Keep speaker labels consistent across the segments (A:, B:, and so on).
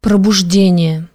A: Пробуждение.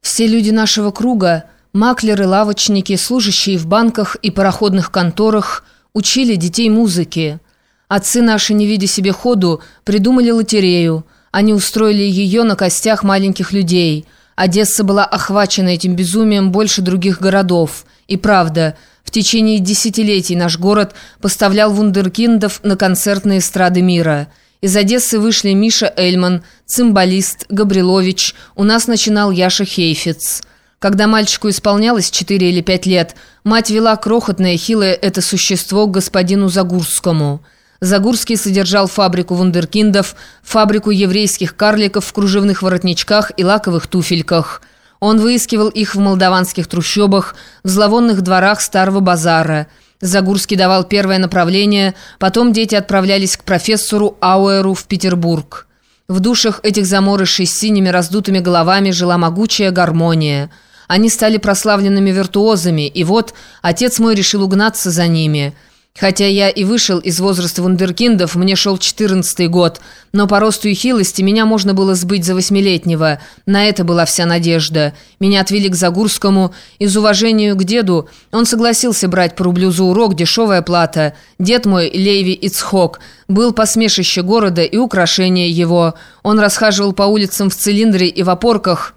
A: Все люди нашего круга, маклеры, лавочники, служащие в банках и пароходных конторах, учили детей музыке. Отцы наши, не видя себе ходу, придумали лотерею. Они устроили ее на костях маленьких людей. Одесса была охвачена этим безумием больше других городов. И правда, в течение десятилетий наш город поставлял вундеркиндов на концертные эстрады мира – из Одессы вышли Миша Эльман, цимбалист, Габрилович, у нас начинал Яша Хейфиц. Когда мальчику исполнялось 4 или 5 лет, мать вела крохотное, хилое это существо к господину Загурскому. Загурский содержал фабрику вундеркиндов, фабрику еврейских карликов в кружевных воротничках и лаковых туфельках. Он выискивал их в молдаванских трущобах, в зловонных дворах старого базара – Загурский давал первое направление, потом дети отправлялись к профессору Ауэру в Петербург. В душах этих заморышей с синими раздутыми головами жила могучая гармония. Они стали прославленными виртуозами, и вот отец мой решил угнаться за ними – Хотя я и вышел из возраста вундеркиндов, мне шел четырнадцатый год, но по росту и хилости меня можно было сбыть за восьмилетнего. На это была вся надежда. Меня отвели к Загурскому. Из уважения к деду он согласился брать по рублю за урок, дешевая плата. Дед мой, Леви Ицхок, был посмешище города и украшение его. Он расхаживал по улицам в цилиндре и в опорках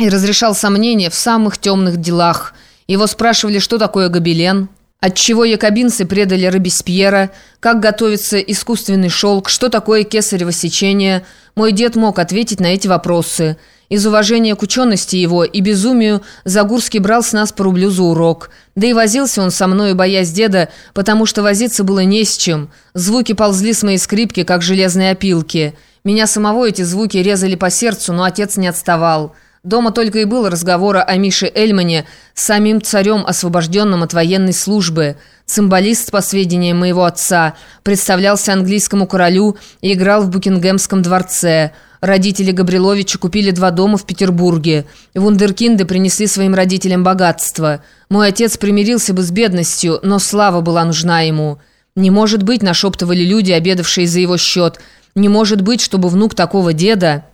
A: и разрешал сомнения в самых темных делах. Его спрашивали, что такое гобелен. Отчего якобинцы предали Робеспьера, как готовится искусственный шелк, что такое кесарево сечение, мой дед мог ответить на эти вопросы. Из уважения к учености его и безумию Загурский брал с нас по рублю за урок. Да и возился он со мною, боясь деда, потому что возиться было не с чем. Звуки ползли с моей скрипки, как железные опилки. Меня самого эти звуки резали по сердцу, но отец не отставал. Дома только и было разговора о Мише Эльмане самим царем, освобожденным от военной службы. Цимбалист, по сведениям моего отца, представлялся английскому королю и играл в Букингемском дворце. Родители Габриловича купили два дома в Петербурге. Вундеркинды принесли своим родителям богатство. Мой отец примирился бы с бедностью, но слава была нужна ему. «Не может быть», – нашептывали люди, обедавшие за его счет. «Не может быть, чтобы внук такого деда...»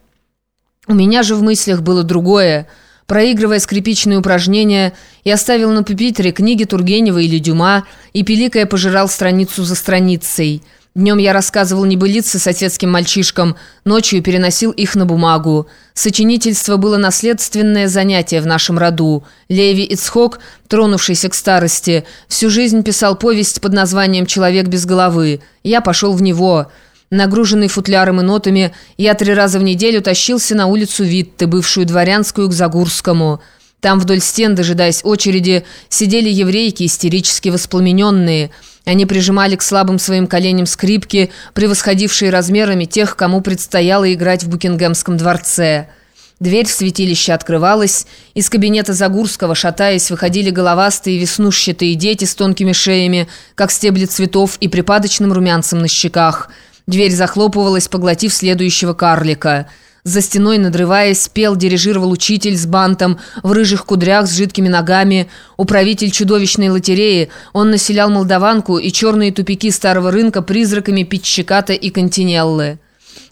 A: У меня же в мыслях было другое. Проигрывая скрипичные упражнения, я ставил на пюпитре книги Тургенева или Дюма и, пиликая, пожирал страницу за страницей. Днем я рассказывал небылицы соседским мальчишкам, ночью переносил их на бумагу. Сочинительство было наследственное занятие в нашем роду. Леви Ицхок, тронувшийся к старости, всю жизнь писал повесть под названием «Человек без головы». Я пошел в него – Нагруженный футляром и нотами, я три раза в неделю тащился на улицу Витте, бывшую дворянскую, к Загурскому. Там вдоль стен, дожидаясь очереди, сидели еврейки, истерически воспламененные. Они прижимали к слабым своим коленям скрипки, превосходившие размерами тех, кому предстояло играть в Букингемском дворце. Дверь в святилище открывалась, из кабинета Загурского, шатаясь, выходили головастые веснушчатые дети с тонкими шеями, как стебли цветов и припадочным румянцем на щеках – Дверь захлопывалась, поглотив следующего карлика. За стеной, надрываясь, пел, дирижировал учитель с бантом, в рыжих кудрях с жидкими ногами. Управитель чудовищной лотереи, он населял Молдаванку и черные тупики старого рынка призраками Питчиката и Континеллы.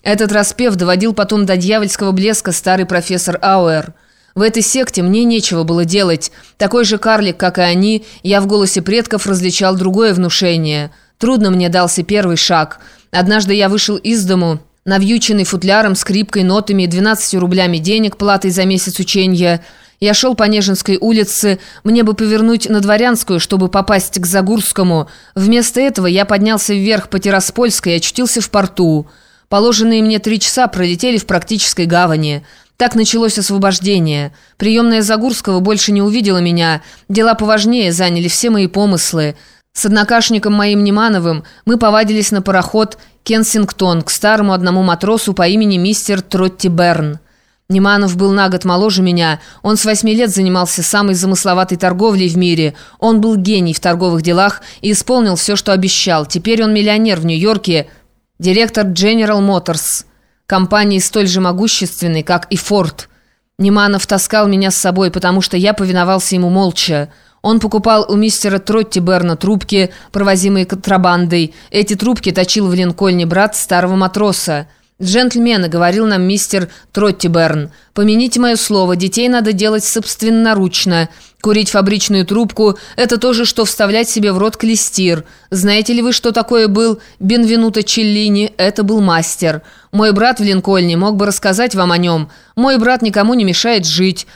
A: Этот распев доводил потом до дьявольского блеска старый профессор Ауэр. В этой секте мне нечего было делать. Такой же карлик, как и они, я в голосе предков различал другое внушение. Трудно мне дался первый шаг – Однажды я вышел из дому, навьюченный футляром, скрипкой, нотами и 12 рублями денег, платой за месяц учения. Я шел по Нежинской улице, мне бы повернуть на Дворянскую, чтобы попасть к Загурскому. Вместо этого я поднялся вверх по Тираспольской и очутился в порту. Положенные мне три часа пролетели в практической гавани. Так началось освобождение. Приемная Загурского больше не увидела меня. Дела поважнее заняли все мои помыслы. С однокашником моим Немановым мы повадились на пароход «Кенсингтон» к старому одному матросу по имени мистер Тротти Берн. Неманов был на год моложе меня. Он с восьми лет занимался самой замысловатой торговлей в мире. Он был гений в торговых делах и исполнил все, что обещал. Теперь он миллионер в Нью-Йорке, директор General Motors, компании столь же могущественной, как и Ford. Неманов таскал меня с собой, потому что я повиновался ему молча. Он покупал у мистера Тротти Берна трубки, провозимые контрабандой. Эти трубки точил в Линкольне брат старого матроса. «Джентльмены», — говорил нам мистер Троттиберн, — «помяните мое слово, детей надо делать собственноручно. Курить фабричную трубку — это то же, что вставлять себе в рот клестир. Знаете ли вы, что такое был Бенвенуто Челлини? Это был мастер. Мой брат в Линкольне мог бы рассказать вам о нем. Мой брат никому не мешает жить.